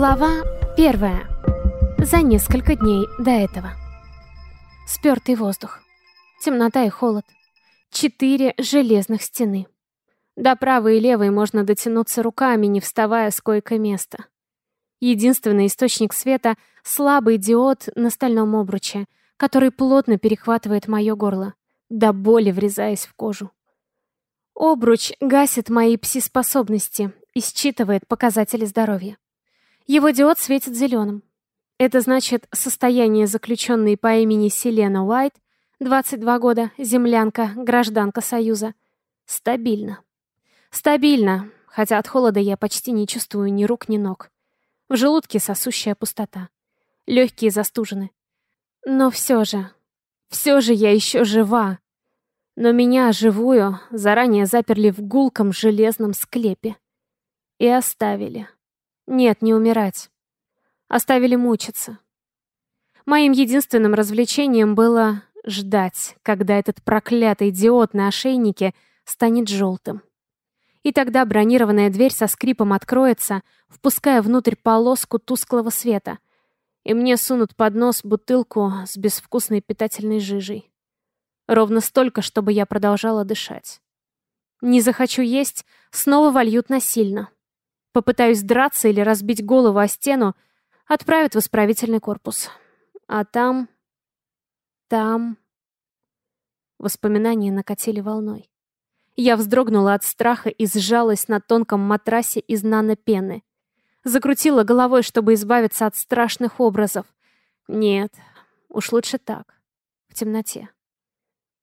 Глава первая. За несколько дней до этого. Спёртый воздух. Темнота и холод. Четыре железных стены. До правой и левой можно дотянуться руками, не вставая с койко-места. Единственный источник света — слабый диод на стальном обруче, который плотно перехватывает мое горло, до боли врезаясь в кожу. Обруч гасит мои пси-способности и считывает показатели здоровья. Его диод светит зеленым. Это значит, состояние заключенной по имени Селена Уайт, 22 года, землянка, гражданка Союза, стабильно. Стабильно, хотя от холода я почти не чувствую ни рук, ни ног. В желудке сосущая пустота. Легкие застужены. Но все же, все же я еще жива. Но меня, живую, заранее заперли в гулком железном склепе. И оставили. Нет, не умирать. Оставили мучиться. Моим единственным развлечением было ждать, когда этот проклятый диод на ошейнике станет желтым. И тогда бронированная дверь со скрипом откроется, впуская внутрь полоску тусклого света, и мне сунут под нос бутылку с безвкусной питательной жижей. Ровно столько, чтобы я продолжала дышать. Не захочу есть, снова вольют насильно. Попытаюсь драться или разбить голову о стену, отправят в исправительный корпус. А там... там... Воспоминания накатили волной. Я вздрогнула от страха и сжалась на тонком матрасе из нанопены. Закрутила головой, чтобы избавиться от страшных образов. Нет, уж лучше так, в темноте.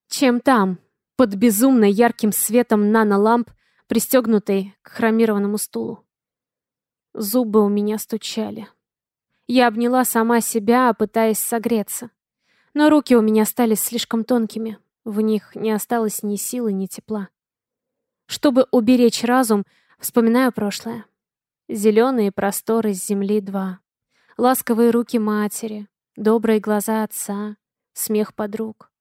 Чем там, под безумно ярким светом наноламп, пристегнутой к хромированному стулу. Зубы у меня стучали. Я обняла сама себя, пытаясь согреться. Но руки у меня стали слишком тонкими. В них не осталось ни силы, ни тепла. Чтобы уберечь разум, вспоминаю прошлое. Зеленые просторы с земли два. Ласковые руки матери, добрые глаза отца, смех подруг.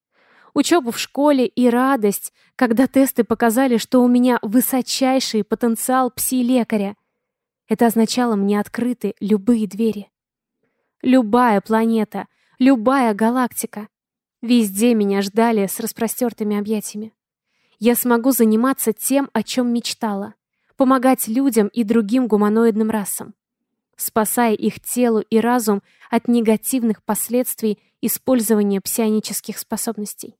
Учебу в школе и радость, когда тесты показали, что у меня высочайший потенциал пси-лекаря — это означало мне открыты любые двери. Любая планета, любая галактика. Везде меня ждали с распростертыми объятиями. Я смогу заниматься тем, о чем мечтала. Помогать людям и другим гуманоидным расам. Спасая их телу и разум от негативных последствий использования псионических способностей.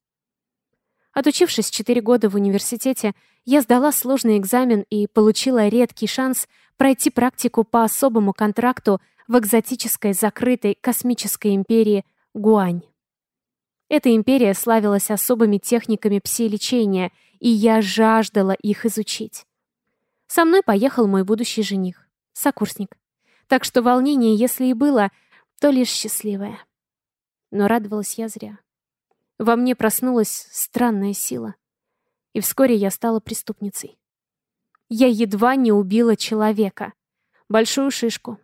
Отучившись 4 года в университете, я сдала сложный экзамен и получила редкий шанс пройти практику по особому контракту в экзотической закрытой космической империи Гуань. Эта империя славилась особыми техниками пси-лечения, и я жаждала их изучить. Со мной поехал мой будущий жених, сокурсник. Так что волнение, если и было, то лишь счастливое. Но радовалась я зря. Во мне проснулась странная сила. И вскоре я стала преступницей. Я едва не убила человека. Большую шишку.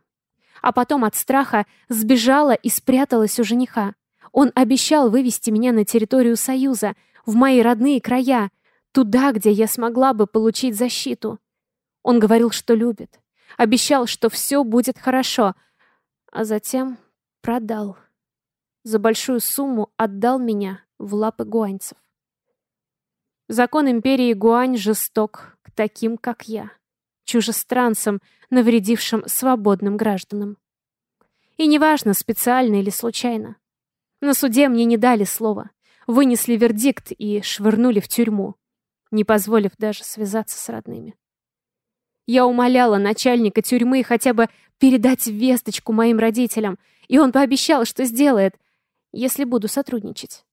А потом от страха сбежала и спряталась у жениха. Он обещал вывести меня на территорию Союза, в мои родные края, туда, где я смогла бы получить защиту. Он говорил, что любит. Обещал, что все будет хорошо. А затем продал за большую сумму отдал меня в лапы гуаньцев. Закон империи Гуань жесток к таким, как я, чужестранцам, навредившим свободным гражданам. И неважно, специально или случайно. На суде мне не дали слова, вынесли вердикт и швырнули в тюрьму, не позволив даже связаться с родными. Я умоляла начальника тюрьмы хотя бы передать весточку моим родителям, и он пообещал, что сделает, если буду сотрудничать.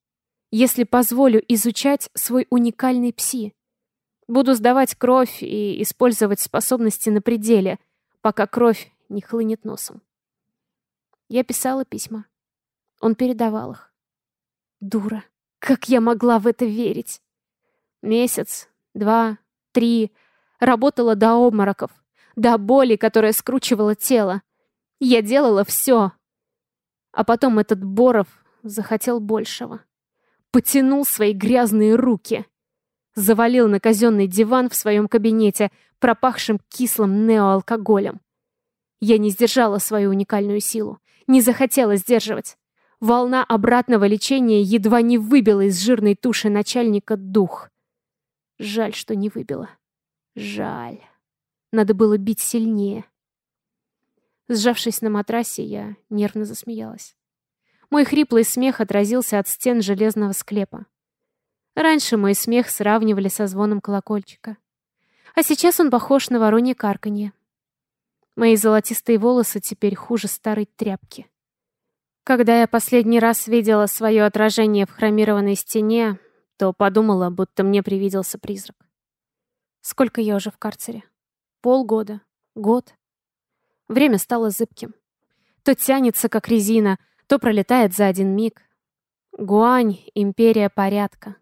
Если позволю изучать свой уникальный пси. Буду сдавать кровь и использовать способности на пределе, пока кровь не хлынет носом. Я писала письма. Он передавал их. Дура. Как я могла в это верить? Месяц, два, три. Работала до обмороков, до боли, которая скручивала тело. Я делала все. А потом этот Боров захотел большего. Потянул свои грязные руки. Завалил на казенный диван в своем кабинете, пропахшим кислым неоалкоголем. Я не сдержала свою уникальную силу, не захотела сдерживать. Волна обратного лечения едва не выбила из жирной туши начальника дух. Жаль, что не выбила. Жаль. Надо было бить сильнее. Сжавшись на матрасе, я нервно засмеялась. Мой хриплый смех отразился от стен железного склепа. Раньше мой смех сравнивали со звоном колокольчика. А сейчас он похож на воронье карканье. Мои золотистые волосы теперь хуже старой тряпки. Когда я последний раз видела свое отражение в хромированной стене, то подумала, будто мне привиделся призрак. Сколько я уже в карцере? Полгода? Год? Время стало зыбким. То тянется, как резина, то пролетает за один миг. Гуань — империя порядка.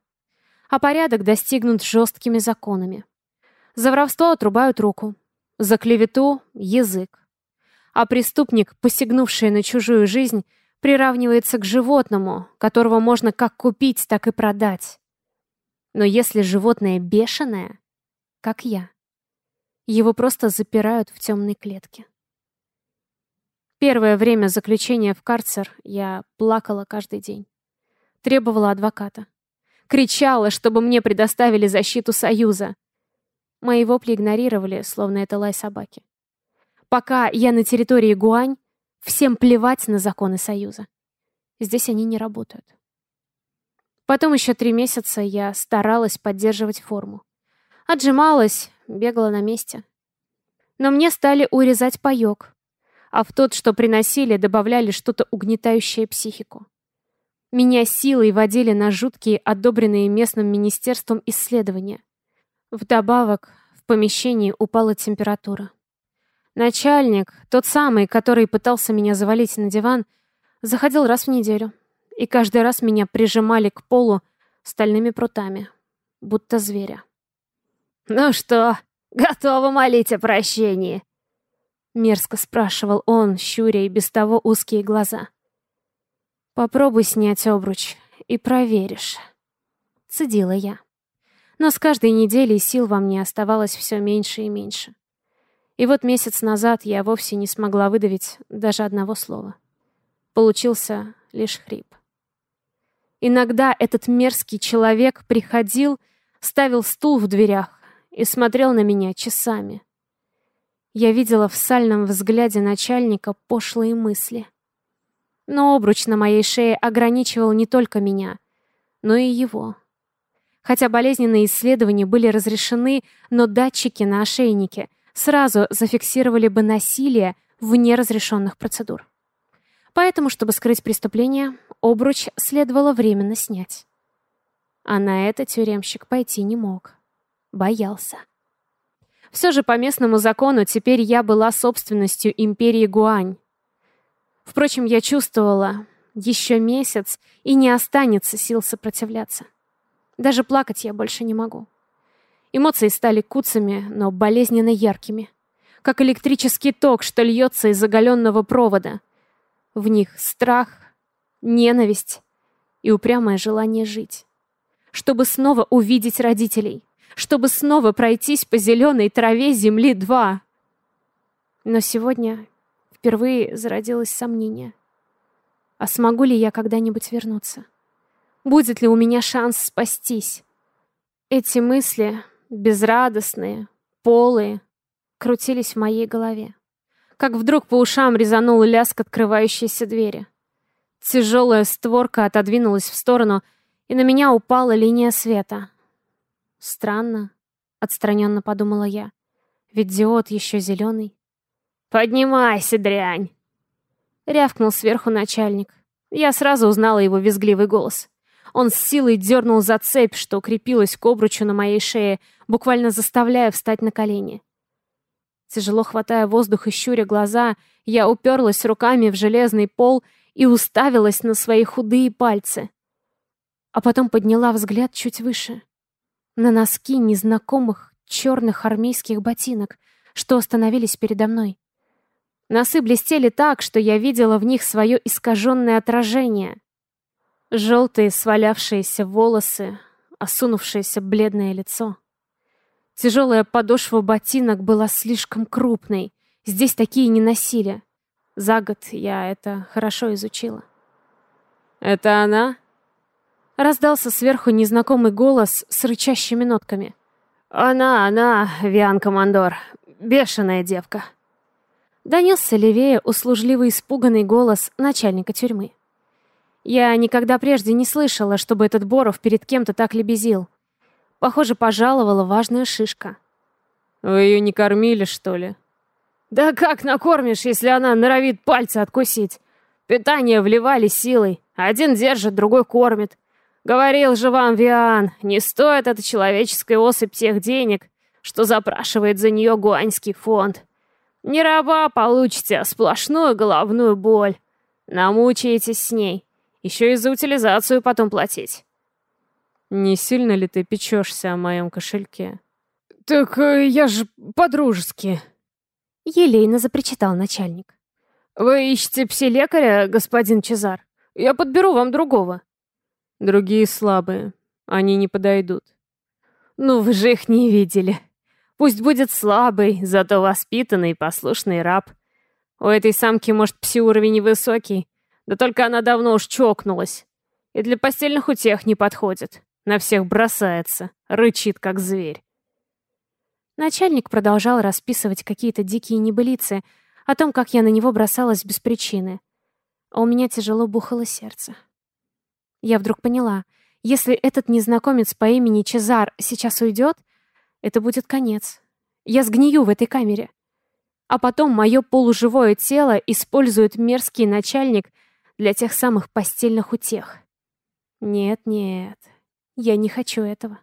А порядок достигнут жесткими законами. За воровство отрубают руку, за клевету — язык. А преступник, посягнувший на чужую жизнь, приравнивается к животному, которого можно как купить, так и продать. Но если животное бешеное, как я, его просто запирают в темной клетке. Первое время заключения в карцер я плакала каждый день. Требовала адвоката. Кричала, чтобы мне предоставили защиту Союза. Мои вопли игнорировали, словно это лай собаки. Пока я на территории Гуань, всем плевать на законы Союза. Здесь они не работают. Потом еще три месяца я старалась поддерживать форму. Отжималась, бегала на месте. Но мне стали урезать паёк, а в тот, что приносили, добавляли что-то угнетающее психику. Меня силой водили на жуткие, одобренные местным министерством исследования. Вдобавок, в помещении упала температура. Начальник, тот самый, который пытался меня завалить на диван, заходил раз в неделю. И каждый раз меня прижимали к полу стальными прутами, будто зверя. «Ну что, готова молить о прощении?» Мерзко спрашивал он, щуря и без того узкие глаза. «Попробуй снять обруч, и проверишь». Цедила я. Но с каждой неделей сил во мне оставалось все меньше и меньше. И вот месяц назад я вовсе не смогла выдавить даже одного слова. Получился лишь хрип. Иногда этот мерзкий человек приходил, ставил стул в дверях и смотрел на меня часами. Я видела в сальном взгляде начальника пошлые мысли. Но обруч на моей шее ограничивал не только меня, но и его. Хотя болезненные исследования были разрешены, но датчики на ошейнике сразу зафиксировали бы насилие вне разрешенных процедур. Поэтому, чтобы скрыть преступление, обруч следовало временно снять. А на это тюремщик пойти не мог. Боялся. Все же по местному закону теперь я была собственностью империи Гуань. Впрочем, я чувствовала, еще месяц, и не останется сил сопротивляться. Даже плакать я больше не могу. Эмоции стали куцами, но болезненно яркими. Как электрический ток, что льется из оголенного провода. В них страх, ненависть и упрямое желание жить. Чтобы снова увидеть родителей чтобы снова пройтись по зеленой траве земли 2. Но сегодня впервые зародилось сомнение. А смогу ли я когда-нибудь вернуться? Будет ли у меня шанс спастись? Эти мысли, безрадостные, полые, крутились в моей голове. Как вдруг по ушам резанул лязг открывающейся двери. Тяжелая створка отодвинулась в сторону, и на меня упала линия света. Странно, отстраненно подумала я. Ведь диод еще зеленый. «Поднимайся, дрянь!» Рявкнул сверху начальник. Я сразу узнала его визгливый голос. Он с силой дернул за цепь, что крепилась к обручу на моей шее, буквально заставляя встать на колени. Тяжело хватая воздух и щуря глаза, я уперлась руками в железный пол и уставилась на свои худые пальцы. А потом подняла взгляд чуть выше на носки незнакомых черных армейских ботинок, что остановились передо мной. Носы блестели так, что я видела в них свое искаженное отражение. Желтые свалявшиеся волосы, осунувшееся бледное лицо. Тяжелая подошва ботинок была слишком крупной, Здесь такие не носили. За год я это хорошо изучила. «Это она?» Раздался сверху незнакомый голос с рычащими нотками. «Она, она, Виан-командор, бешеная девка». Донесся левее услужливый испуганный голос начальника тюрьмы. Я никогда прежде не слышала, чтобы этот Боров перед кем-то так лебезил. Похоже, пожаловала важная шишка. «Вы ее не кормили, что ли?» «Да как накормишь, если она норовит пальцы откусить? Питание вливали силой. Один держит, другой кормит. Говорил же вам, Виан, не стоит эта человеческая особь тех денег, что запрашивает за нее гуаньский фонд. Не раба получите, а сплошную головную боль. Намучаетесь с ней. Еще и за утилизацию потом платить. Не сильно ли ты печешься о моем кошельке? Так э, я же по-дружески. Елейно запричитал начальник. Вы ищете пси-лекаря, господин Чезар? Я подберу вам другого. Другие слабые. Они не подойдут. Ну, вы же их не видели. Пусть будет слабый, зато воспитанный и послушный раб. У этой самки, может, пси-уровень невысокий, да только она давно уж чокнулась. И для постельных утех не подходит. На всех бросается, рычит, как зверь. Начальник продолжал расписывать какие-то дикие небылицы о том, как я на него бросалась без причины. А у меня тяжело бухало сердце. Я вдруг поняла, если этот незнакомец по имени Чезар сейчас уйдет, это будет конец. Я сгнию в этой камере. А потом мое полуживое тело использует мерзкий начальник для тех самых постельных утех. Нет, нет, я не хочу этого.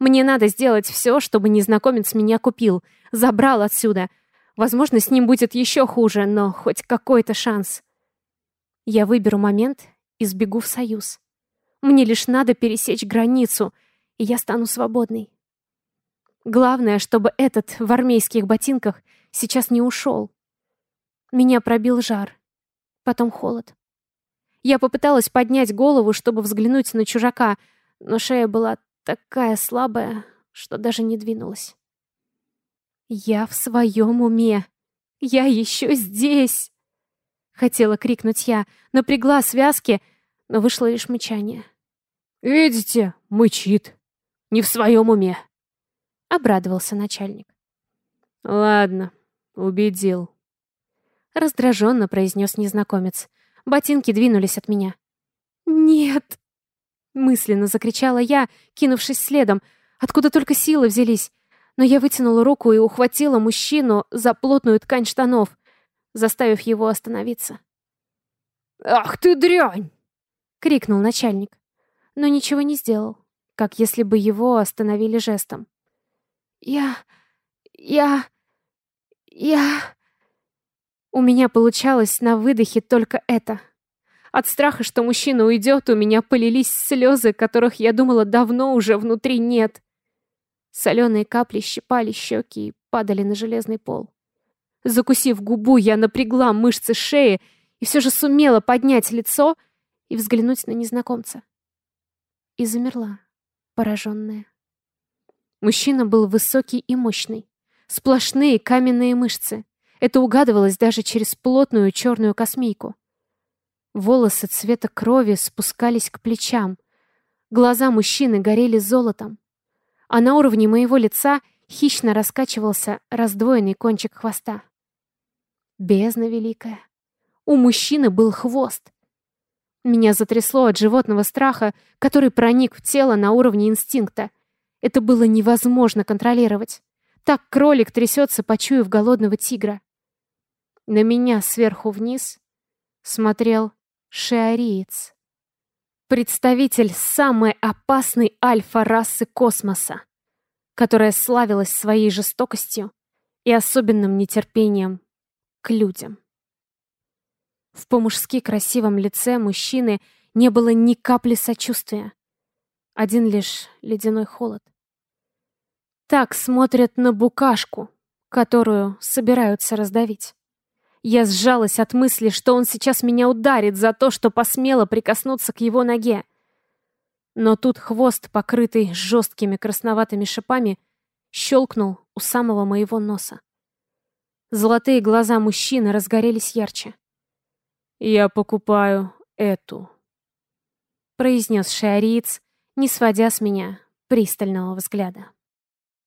Мне надо сделать все, чтобы незнакомец меня купил, забрал отсюда. Возможно, с ним будет еще хуже, но хоть какой-то шанс. Я выберу момент и сбегу в союз. Мне лишь надо пересечь границу, и я стану свободной. Главное, чтобы этот в армейских ботинках сейчас не ушел. Меня пробил жар, потом холод. Я попыталась поднять голову, чтобы взглянуть на чужака, но шея была такая слабая, что даже не двинулась. «Я в своем уме! Я еще здесь!» Хотела крикнуть я, напрягла связки, но вышло лишь мычание. «Видите, мычит. Не в своем уме!» Обрадовался начальник. «Ладно, убедил», — раздраженно произнес незнакомец. Ботинки двинулись от меня. «Нет!» Мысленно закричала я, кинувшись следом. Откуда только силы взялись. Но я вытянула руку и ухватила мужчину за плотную ткань штанов, заставив его остановиться. «Ах ты дрянь!» — крикнул начальник. Но ничего не сделал, как если бы его остановили жестом. «Я... я... я...» У меня получалось на выдохе только это — от страха, что мужчина уйдет, у меня полились слезы, которых я думала давно уже внутри нет. Соленые капли щипали щеки и падали на железный пол. Закусив губу, я напрягла мышцы шеи и все же сумела поднять лицо и взглянуть на незнакомца. И замерла, пораженная. Мужчина был высокий и мощный. Сплошные каменные мышцы. Это угадывалось даже через плотную черную космейку. Волосы цвета крови спускались к плечам. Глаза мужчины горели золотом. А на уровне моего лица хищно раскачивался раздвоенный кончик хвоста. Бездна великая. У мужчины был хвост. Меня затрясло от животного страха, который проник в тело на уровне инстинкта. Это было невозможно контролировать. Так кролик трясется, почуяв голодного тигра. На меня сверху вниз смотрел Шиариец. Представитель самой опасной альфа-расы космоса, которая славилась своей жестокостью и особенным нетерпением к людям. В по-мужски красивом лице мужчины не было ни капли сочувствия. Один лишь ледяной холод. Так смотрят на букашку, которую собираются раздавить. Я сжалась от мысли, что он сейчас меня ударит за то, что посмела прикоснуться к его ноге. Но тут хвост, покрытый жесткими красноватыми шипами, щелкнул у самого моего носа. Золотые глаза мужчины разгорелись ярче. «Я покупаю эту», — произнес шиариец, не сводя с меня пристального взгляда.